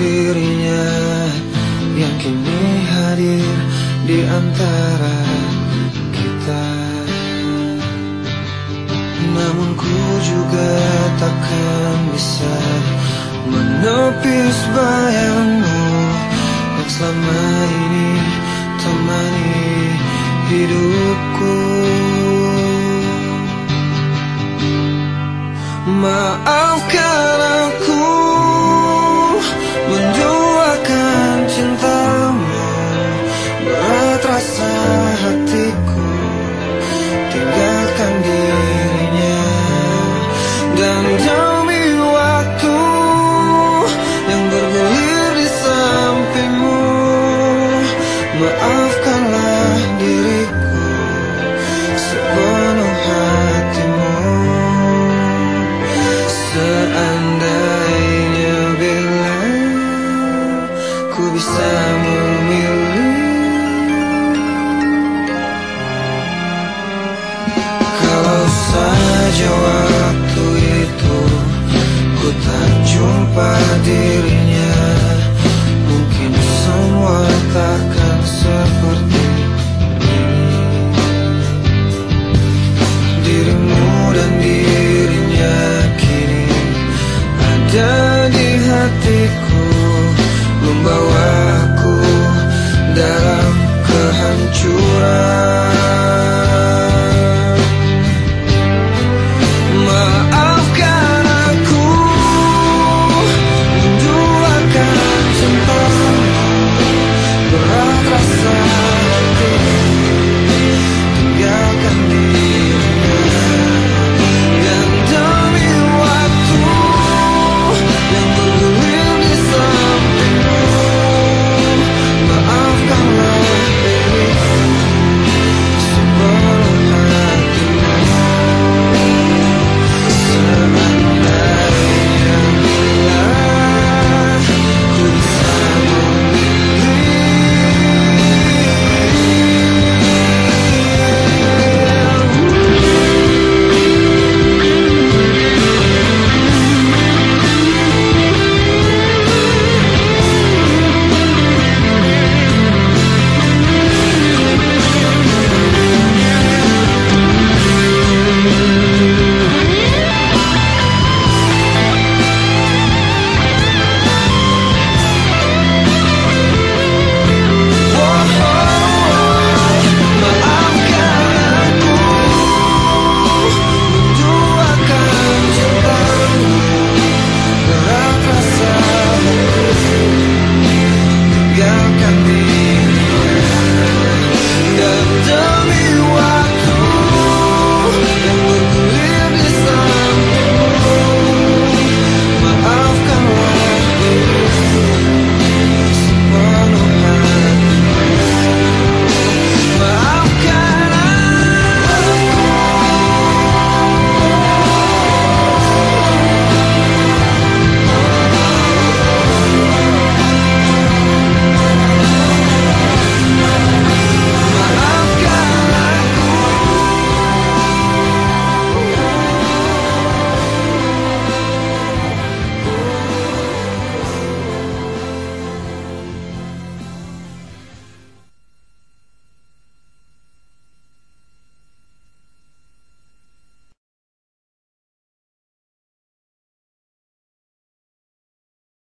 dirinya yang kini hadir di antara kita. Namun ku juga takkan bisa menepis bayangmu yang selama ini temani hidupku. Maafkan rasa hatiku. Tinggalkan dirinya Dan demi waktu Yang bergulir di sampingmu. Maafkanlah jumpa dirinya me.